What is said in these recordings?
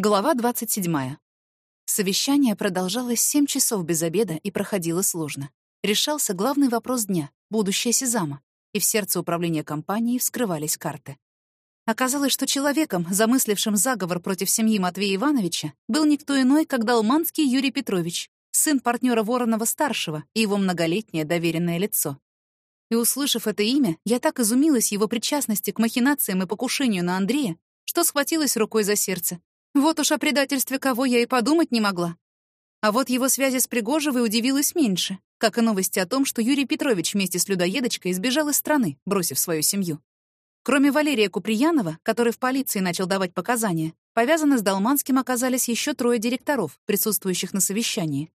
Глава 27. Совещание продолжалось 7 часов без обеда и проходило сложно. Решался главный вопрос дня — будущее Сезама, и в сердце управления компанией вскрывались карты. Оказалось, что человеком, замыслившим заговор против семьи Матвея Ивановича, был никто иной, как Долманский Юрий Петрович, сын партнера Воронова-старшего и его многолетнее доверенное лицо. И, услышав это имя, я так изумилась его причастности к махинациям и покушению на Андрея, что схватилась рукой за сердце вот уж о предательстве кого я и подумать не могла. А вот его связи с Пригожевой удивилась меньше, как и новости о том, что Юрий Петрович вместе с людоедочкой сбежал из страны, бросив свою семью. Кроме Валерия Куприянова, который в полиции начал давать показания, повязаны с Долманским оказались еще трое директоров, присутствующих на совещании.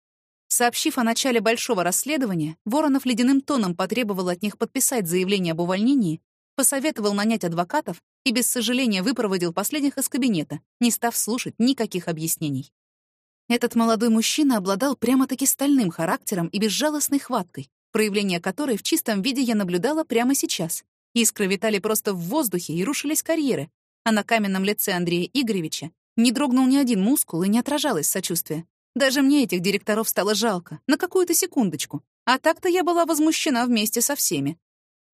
Сообщив о начале большого расследования, Воронов ледяным тоном потребовал от них подписать заявление об увольнении посоветовал нанять адвокатов и без сожаления выпроводил последних из кабинета, не став слушать никаких объяснений. Этот молодой мужчина обладал прямо-таки стальным характером и безжалостной хваткой, проявление которой в чистом виде я наблюдала прямо сейчас. Искры витали просто в воздухе и рушились карьеры, а на каменном лице Андрея Игоревича не дрогнул ни один мускул и не отражалось сочувствие. Даже мне этих директоров стало жалко, на какую-то секундочку. А так-то я была возмущена вместе со всеми.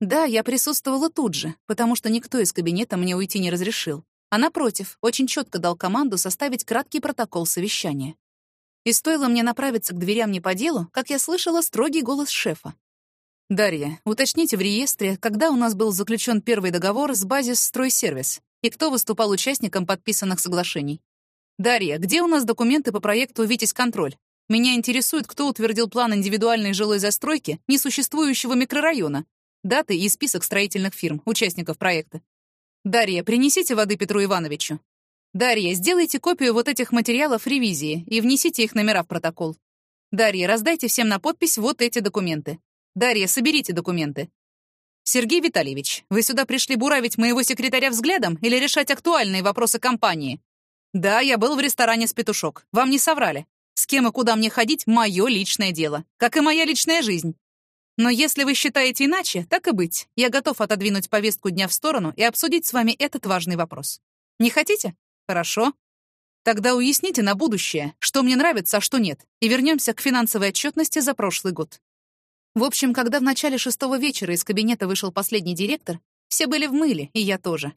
Да, я присутствовала тут же, потому что никто из кабинета мне уйти не разрешил. А напротив, очень четко дал команду составить краткий протокол совещания. И стоило мне направиться к дверям не по делу, как я слышала строгий голос шефа. «Дарья, уточните в реестре, когда у нас был заключен первый договор с базис «Стройсервис» и кто выступал участником подписанных соглашений. Дарья, где у нас документы по проекту «Витязь Контроль»? Меня интересует, кто утвердил план индивидуальной жилой застройки несуществующего микрорайона даты и список строительных фирм, участников проекта. Дарья, принесите воды Петру Ивановичу. Дарья, сделайте копию вот этих материалов ревизии и внесите их номера в протокол. Дарья, раздайте всем на подпись вот эти документы. Дарья, соберите документы. Сергей Витальевич, вы сюда пришли буравить моего секретаря взглядом или решать актуальные вопросы компании? Да, я был в ресторане с петушок. Вам не соврали. С кем и куда мне ходить — мое личное дело. Как и моя личная жизнь. Но если вы считаете иначе, так и быть. Я готов отодвинуть повестку дня в сторону и обсудить с вами этот важный вопрос. Не хотите? Хорошо. Тогда уясните на будущее, что мне нравится, а что нет, и вернемся к финансовой отчетности за прошлый год. В общем, когда в начале шестого вечера из кабинета вышел последний директор, все были в мыле, и я тоже.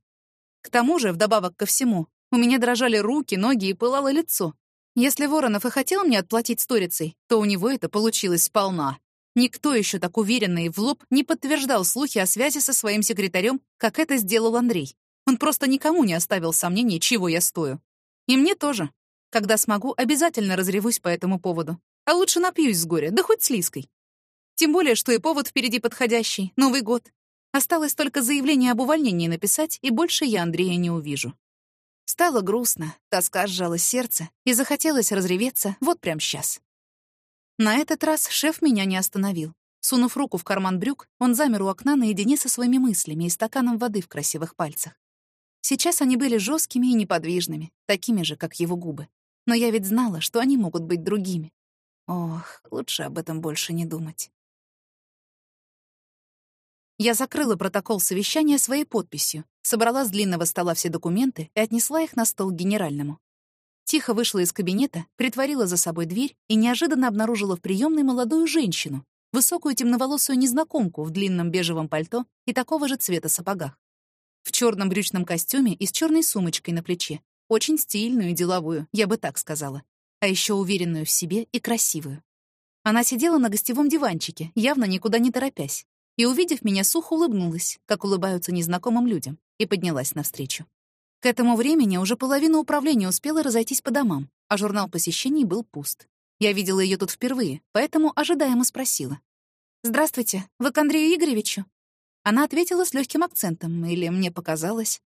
К тому же, вдобавок ко всему, у меня дрожали руки, ноги и пылало лицо. Если Воронов и хотел мне отплатить сторицей, то у него это получилось сполна. Никто еще так уверенно и в лоб не подтверждал слухи о связи со своим секретарем, как это сделал Андрей. Он просто никому не оставил сомнений, чего я стою. И мне тоже. Когда смогу, обязательно разревусь по этому поводу. А лучше напьюсь с горя, да хоть с Лиской. Тем более, что и повод впереди подходящий — Новый год. Осталось только заявление об увольнении написать, и больше я Андрея не увижу. Стало грустно, тоска сжала сердце, и захотелось разреветься вот прямо сейчас. На этот раз шеф меня не остановил. Сунув руку в карман брюк, он замер у окна наедине со своими мыслями и стаканом воды в красивых пальцах. Сейчас они были жесткими и неподвижными, такими же, как его губы. Но я ведь знала, что они могут быть другими. Ох, лучше об этом больше не думать. Я закрыла протокол совещания своей подписью, собрала с длинного стола все документы и отнесла их на стол генеральному. Тихо вышла из кабинета, притворила за собой дверь и неожиданно обнаружила в приемной молодую женщину, высокую темноволосую незнакомку в длинном бежевом пальто и такого же цвета сапогах. В черном брючном костюме и с черной сумочкой на плече. Очень стильную и деловую, я бы так сказала. А еще уверенную в себе и красивую. Она сидела на гостевом диванчике, явно никуда не торопясь, и, увидев меня, сухо улыбнулась, как улыбаются незнакомым людям, и поднялась навстречу. К этому времени уже половина управления успела разойтись по домам, а журнал посещений был пуст. Я видела ее тут впервые, поэтому ожидаемо спросила. «Здравствуйте, вы к Андрею Игоревичу?» Она ответила с легким акцентом, или мне показалось.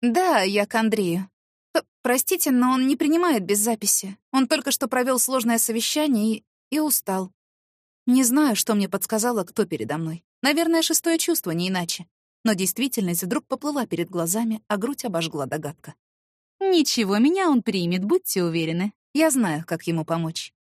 «Да, я к Андрею. П Простите, но он не принимает без записи. Он только что провел сложное совещание и... и устал. Не знаю, что мне подсказало, кто передо мной. Наверное, шестое чувство, не иначе но действительность вдруг поплыла перед глазами, а грудь обожгла догадка. «Ничего, меня он примет, будьте уверены. Я знаю, как ему помочь».